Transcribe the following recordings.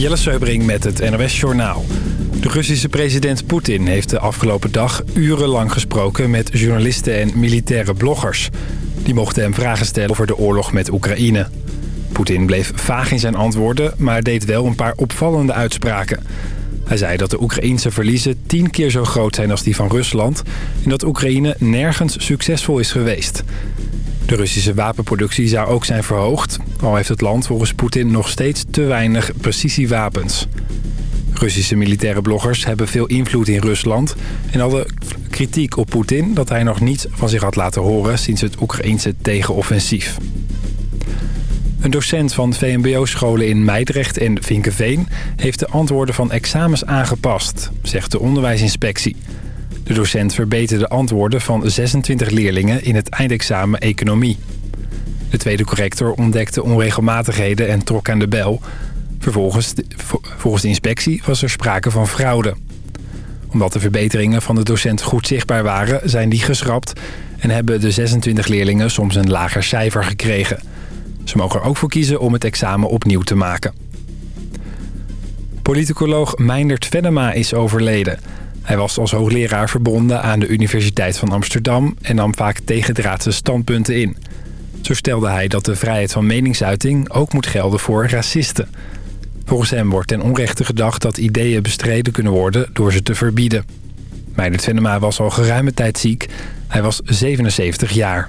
Jelle Seubring met het NOS Journaal. De Russische president Poetin heeft de afgelopen dag urenlang gesproken met journalisten en militaire bloggers. Die mochten hem vragen stellen over de oorlog met Oekraïne. Poetin bleef vaag in zijn antwoorden, maar deed wel een paar opvallende uitspraken. Hij zei dat de Oekraïnse verliezen tien keer zo groot zijn als die van Rusland... en dat Oekraïne nergens succesvol is geweest. De Russische wapenproductie zou ook zijn verhoogd... al heeft het land volgens Poetin nog steeds te weinig precisiewapens. Russische militaire bloggers hebben veel invloed in Rusland... en hadden kritiek op Poetin dat hij nog niets van zich had laten horen... sinds het Oekraïnse tegenoffensief. Een docent van VMBO-scholen in Meidrecht en Vinkenveen... heeft de antwoorden van examens aangepast, zegt de onderwijsinspectie. De docent verbeterde de antwoorden van 26 leerlingen in het eindexamen Economie. De tweede corrector ontdekte onregelmatigheden en trok aan de bel. Vervolgens, volgens de inspectie was er sprake van fraude. Omdat de verbeteringen van de docent goed zichtbaar waren, zijn die geschrapt... en hebben de 26 leerlingen soms een lager cijfer gekregen... Ze mogen er ook voor kiezen om het examen opnieuw te maken. Politicoloog Meindert Venema is overleden. Hij was als hoogleraar verbonden aan de Universiteit van Amsterdam... en nam vaak tegendraadse standpunten in. Zo stelde hij dat de vrijheid van meningsuiting ook moet gelden voor racisten. Volgens hem wordt ten onrechte gedacht dat ideeën bestreden kunnen worden door ze te verbieden. Meindert Venema was al geruime tijd ziek. Hij was 77 jaar.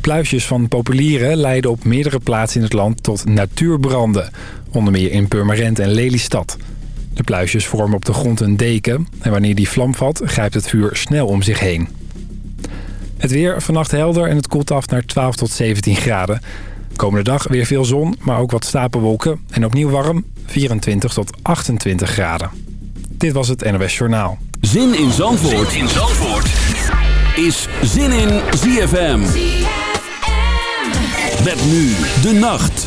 Pluisjes van populieren leiden op meerdere plaatsen in het land tot natuurbranden. Onder meer in Purmerend en Lelystad. De pluisjes vormen op de grond een deken. En wanneer die vlam valt, grijpt het vuur snel om zich heen. Het weer vannacht helder en het koelt af naar 12 tot 17 graden. Komende dag weer veel zon, maar ook wat stapelwolken. En opnieuw warm, 24 tot 28 graden. Dit was het NOS Journaal. Zin in Zandvoort, zin in Zandvoort. is Zin in ZFM. Met nu de nacht.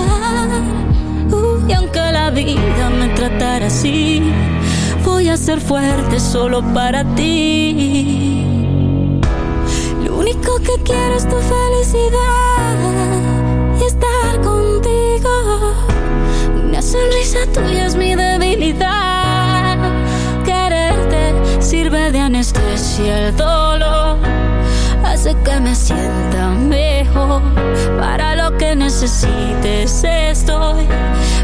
Vida me tratara así, voy a ser fuerte solo para ti único que quiero es tu felicidad y estar contigo. Una sonrisa tuya es mi debilidad. Quererte sirve de anestesia el dolor. Hace que me sienta mejor. Para lo que necesites estoy.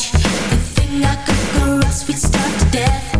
touch. The thing I could go rust, we'd starve to death.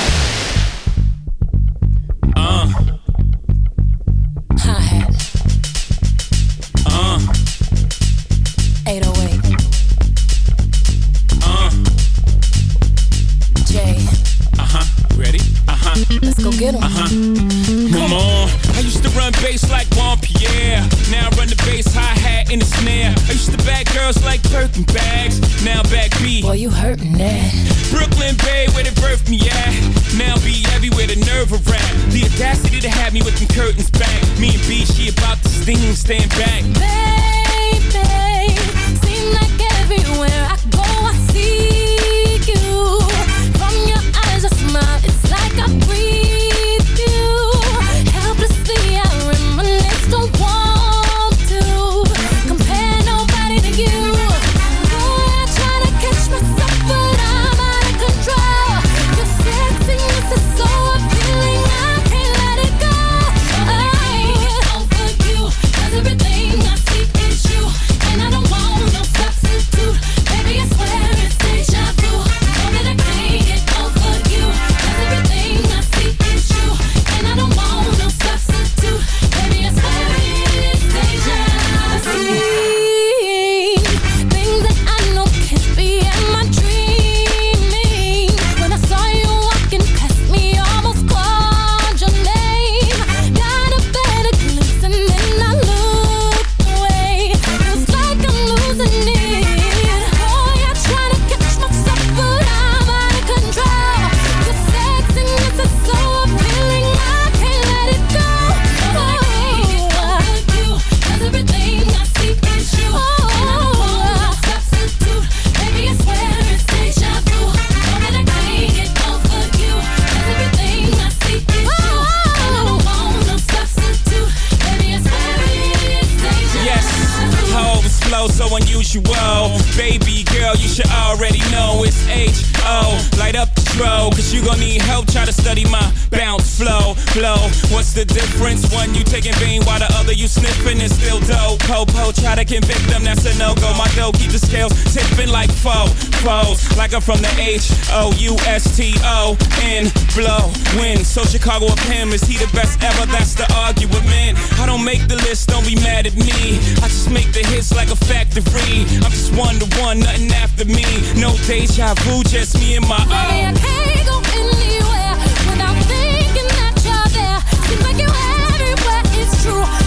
this, don't be mad at me. I just make the hits like a factory. I'm just one to one, nothing after me. No deja vu, just me and my own. Baby, I can't go anywhere without thinking that you're there. Seems like you everywhere, it's true.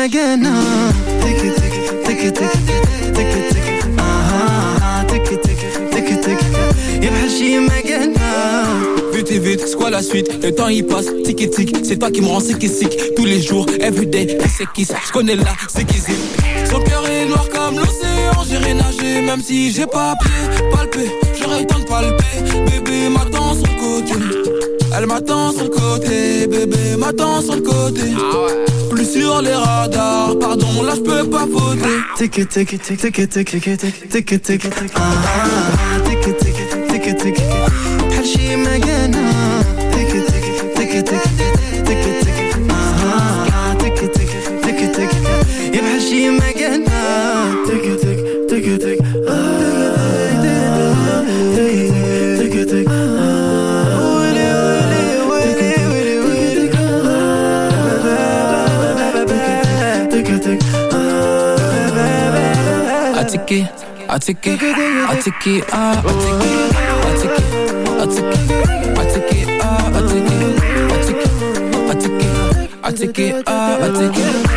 بحال شي مكانة تك تك تك تك تك تك آه تك تك تك تك يا بحال شي مكانة Vite et vite, c'est quoi la suite Le temps il passe, tic et tic C'est toi qui me rends sick et sick Tous les jours, everyday, qui c'est qui Je connais là, c'est qui c'est Son cœur est noir comme l'océan J'irai nager même si j'ai pas pied Palpé, j'aurais le temps de palper Bébé m'attend sur le côté elle m'attend sur le côté Bébé m'attend sur le côté Plus sur les radars Pardon, là je peux pas voter Tick take it, I take it, ah, I take it, I take it, I take it, take it, ah, take it, take it, ah, take it,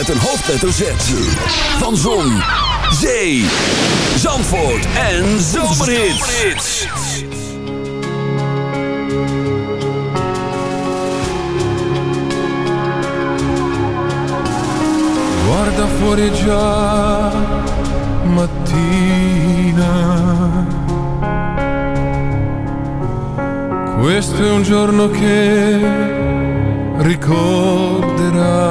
met een hoofdletter Z. Van Zon, Zee, Zandvoort en Zomerhits. Guarda fuori già mattina Questo è un giorno che ricorderai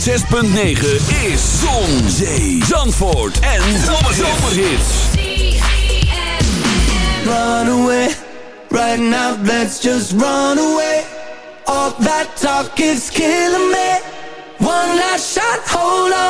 106.9 is Zon, Zee, Zandvoort en Zomerhits. Run away, right now let's just run away. All that talk is killing me. One last shot, hold on.